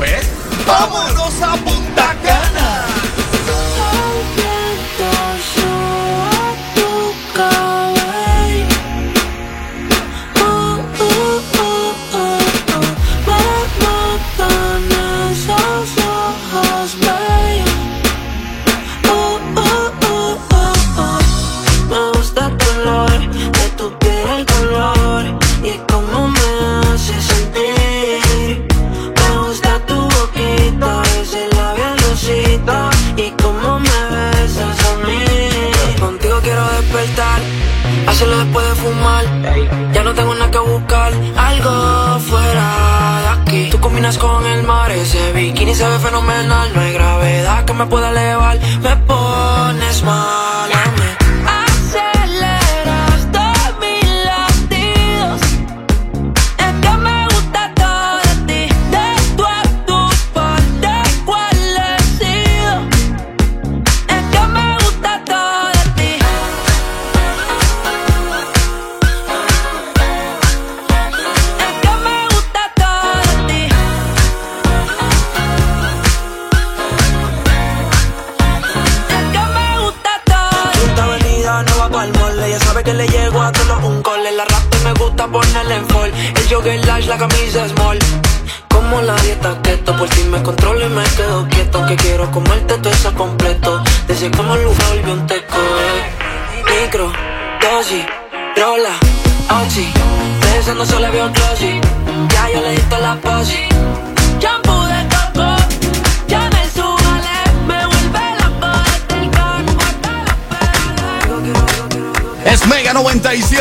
Se ve fenomenal. No hay gravedad que me pueda elevar,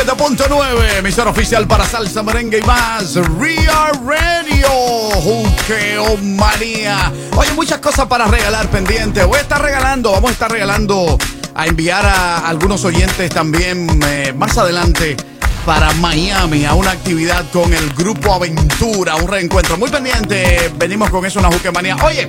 97.9, emisora oficial para salsa, merengue y más. Real Radio, Juqueo Manía. Oye, muchas cosas para regalar pendiente. Voy a estar regalando, vamos a estar regalando a enviar a algunos oyentes también eh, más adelante para Miami a una actividad con el grupo Aventura, un reencuentro. Muy pendiente, venimos con eso en la Juquemanía. Oye,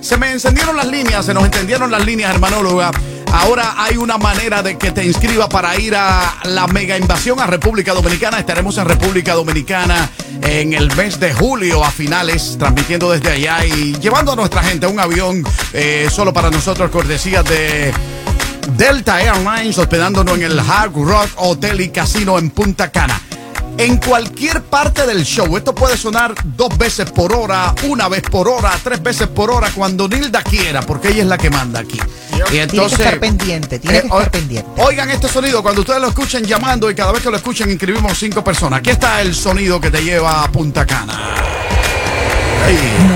se me encendieron las líneas, se nos entendieron las líneas, hermanóloga. Ahora hay una manera de que te inscriba para ir a la mega invasión a República Dominicana. Estaremos en República Dominicana en el mes de julio a finales, transmitiendo desde allá y llevando a nuestra gente un avión eh, solo para nosotros, cortesía de Delta Airlines, hospedándonos en el Hard Rock Hotel y Casino en Punta Cana. En cualquier parte del show, esto puede sonar dos veces por hora, una vez por hora, tres veces por hora, cuando Nilda quiera, porque ella es la que manda aquí. Y entonces, tiene que estar pendiente, tiene eh, que estar pendiente. Oigan este sonido, cuando ustedes lo escuchen llamando y cada vez que lo escuchen inscribimos cinco personas. Aquí está el sonido que te lleva a Punta Cana.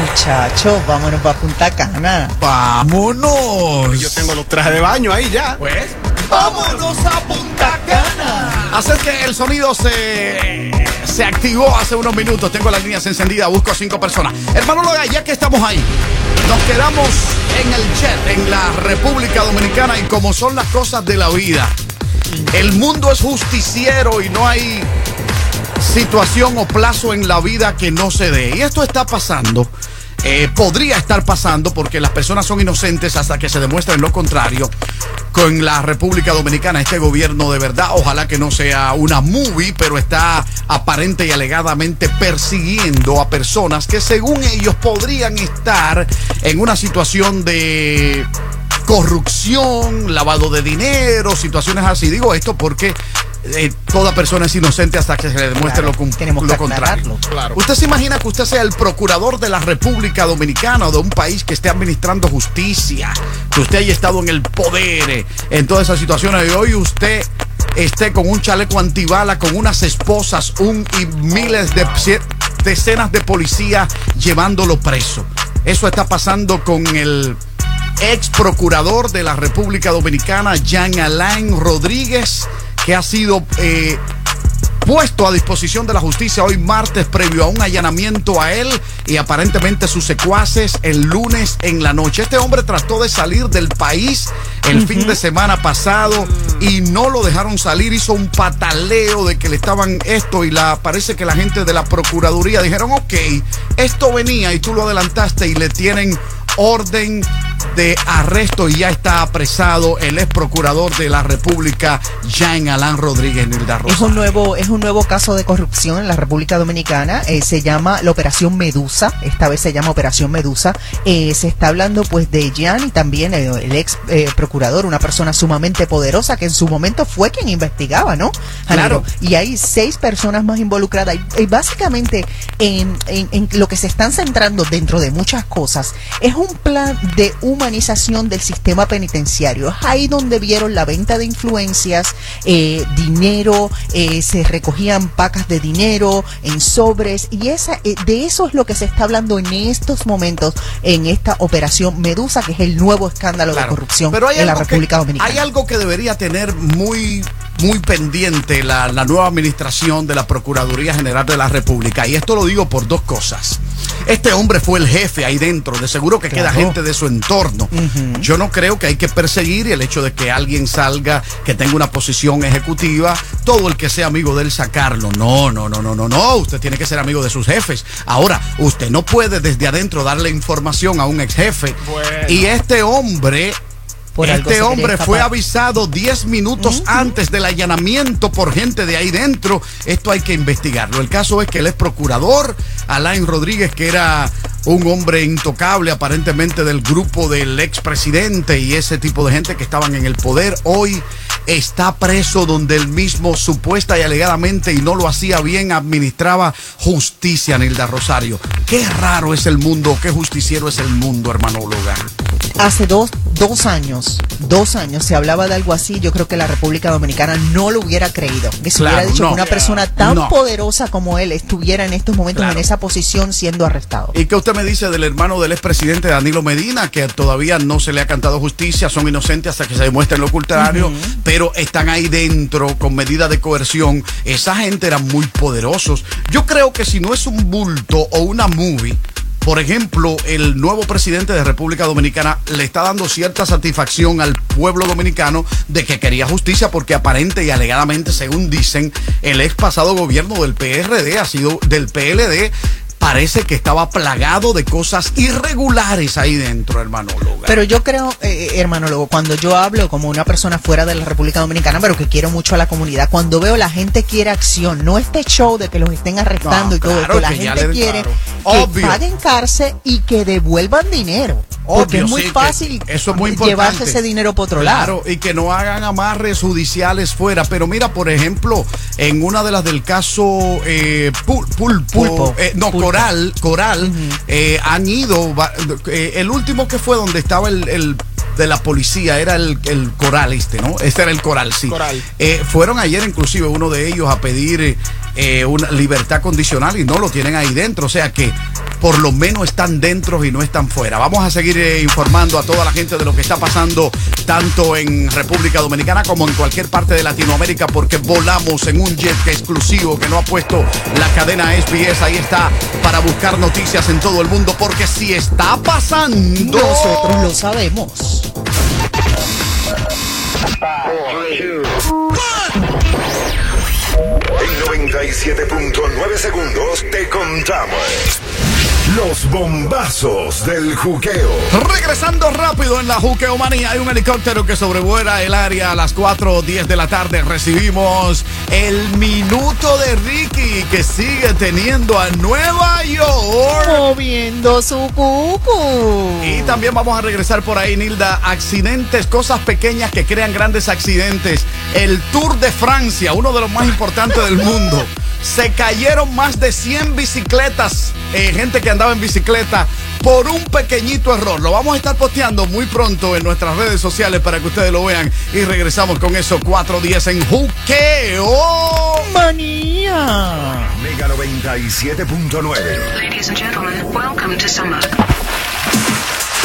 Muchachos, vámonos para Punta Cana. Vámonos. Yo tengo los trajes de baño ahí ya. Pues, vámonos a Punta Cana. Así que el sonido se, se activó hace unos minutos. Tengo las líneas encendidas, busco cinco personas. Hermano Loga, ya que estamos ahí, nos quedamos en el chat, en la República Dominicana y como son las cosas de la vida. El mundo es justiciero y no hay situación o plazo en la vida que no se dé. Y esto está pasando. Eh, podría estar pasando porque las personas son inocentes hasta que se demuestre lo contrario con la República Dominicana, este gobierno de verdad, ojalá que no sea una movie, pero está aparente y alegadamente persiguiendo a personas que según ellos podrían estar en una situación de corrupción, lavado de dinero, situaciones así. Digo esto porque eh, toda persona es inocente hasta que se le demuestre lo, cum- tenemos lo que contrario. ¿Usted se imagina que usted sea el procurador de la República Dominicana o de un país que esté administrando justicia? Que usted haya estado en el poder eh, en todas esas situaciones y hoy usted esté con un chaleco antibala, con unas esposas, un y miles de decenas de policías llevándolo preso. Eso está pasando con el ex procurador de la República Dominicana, Jean Alain Rodríguez, que ha sido eh, puesto a disposición de la justicia hoy martes previo a un allanamiento a él y aparentemente sus secuaces el lunes en la noche. Este hombre trató de salir del país el fin de semana pasado y no lo dejaron salir, hizo un pataleo de que le estaban esto y la parece que la gente de la Procuraduría dijeron, ok, esto venía y tú lo adelantaste y le tienen orden de arresto y ya está apresado el ex procurador de la República, Jean Alain Rodríguez Nilda Rosa. Es un nuevo, es un nuevo caso de corrupción en la República Dominicana. eh, se llama la Operación Medusa. Esta vez se llama Operación Medusa. Eh, se está hablando pues de Jan y también eh, el ex procurador, una persona sumamente poderosa que en su momento fue quien investigaba, ¿no? Claro. Y hay seis personas más involucradas. Y, y básicamente en, en- en lo que se están centrando dentro de muchas cosas es un plan de humanización del sistema penitenciario. Es ahí donde vieron la venta de influencias, eh, dinero, eh, se recogían pacas de dinero en sobres y esa, eh, de eso es lo que se está hablando en estos momentos en esta operación Medusa, que es el nuevo escándalo de corrupción Pero hay en la que- República Dominicana. Hay algo que debería tener muy, muy pendiente la, la nueva administración de la Procuraduría General de la República. Y esto lo digo por dos cosas. Este hombre fue el jefe ahí dentro. De seguro que queda gente de su entorno. Yo no creo que hay que perseguir el hecho de que alguien salga, que tenga una posición ejecutiva, todo el que sea amigo de él sacarlo. No, no, no, no, no, no. Usted tiene que ser amigo de sus jefes. Ahora, usted no puede desde adentro darle información a un ex jefe. Y este hombre Por este hombre fue avisado 10 minutos antes del allanamiento por gente de ahí dentro. Esto hay que investigarlo. El caso es que el ex procurador, Alain Rodríguez, que era un hombre intocable aparentemente del grupo del expresidente y ese tipo de gente que estaban en el poder, hoy está preso donde él mismo supuesta y alegadamente y no lo hacía bien administraba justicia, Nilda Rosario. Qué raro es el mundo, qué justiciero es el mundo, hermanóloga. Hace dos, dos años, dos años se hablaba de algo así, yo creo que la República Dominicana no lo hubiera creído. Que se Claro, hubiera dicho no. que una persona tan No. poderosa como él estuviera en estos momentos Claro. en esa posición siendo arrestado. ¿Y qué usted me dice del hermano del expresidente Danilo Medina, que todavía no se le ha cantado justicia, son inocentes hasta que se demuestre lo contrario, pero están ahí dentro con medidas de coerción? Esa gente eran muy poderosos. Yo creo que si no es un bulto o una movie, por ejemplo, el nuevo presidente de República Dominicana le está dando cierta satisfacción al pueblo dominicano de que quería justicia porque aparente y alegadamente, según dicen, el ex pasado gobierno del PRD ha sido del PLD parece que estaba plagado de cosas irregulares ahí dentro, hermano Logan. Pero yo creo, eh, hermano Lobo, cuando yo hablo como una persona fuera de la República Dominicana, pero que quiero mucho a la comunidad, cuando veo la gente quiere acción, no este show de que los estén arrestando No, y todo claro esto, la que gente quiere claro. que paguen cárcel y que devuelvan dinero. porque es muy sí, fácil eso es muy importante. llevarse ese dinero por otro Claro, lado. y que no hagan amarres judiciales fuera. Pero mira, por ejemplo, en una de las del caso eh, Pul- Pulpo, Pulpo. eh, no, Pulpo. Coral, Coral, eh, han ido, eh, el último que fue donde estaba el, el de la policía, era el, el Coral este, ¿no? Este era el Coral, sí. Coral. Eh, fueron ayer inclusive uno de ellos a pedir eh, una libertad condicional y no lo tienen ahí dentro, o sea que por lo menos están dentro y no están fuera. Vamos a seguir eh, informando a toda la gente de lo que está pasando tanto en República Dominicana como en cualquier parte de Latinoamérica porque volamos en un jet exclusivo que no ha puesto la cadena SBS. Ahí está para buscar noticias en todo el mundo porque si está pasando... Nosotros lo sabemos. 97.9 segundos te contamos los bombazos del juqueo. Regresando rápido en la Juqueomanía, hay un helicóptero que sobrevuela el área a las 4 o 10 de la tarde. Recibimos el minuto de Ricky que sigue teniendo a Nueva York. Moviendo su cucu. Y también vamos a regresar por ahí, Nilda. Accidentes, cosas pequeñas que crean grandes accidentes. El Tour de Francia, uno de los más importantes del mundo. Se cayeron más de 100 bicicletas, eh, gente que andaba en bicicleta, por un pequeñito error. Lo vamos a estar posteando muy pronto en nuestras redes sociales para que ustedes lo vean. Y regresamos con esos cuatro días en Juqueo. Manía. Mega 97.9. Ladies and gentlemen, welcome to summer.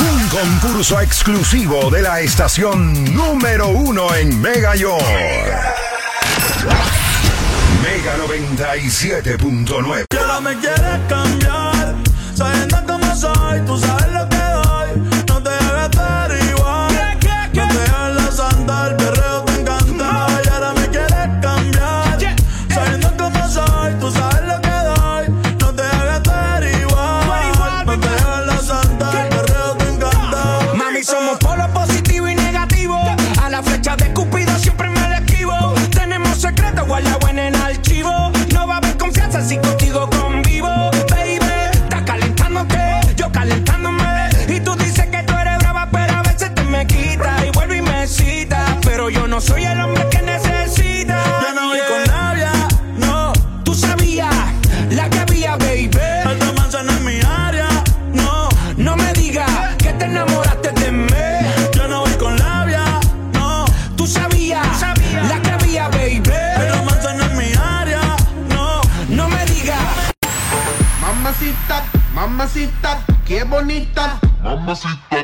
Un concurso exclusivo de la estación número uno en Mega York. Mega 97.9. Y ahora me quieres cambiar, sabiendo Mamacita.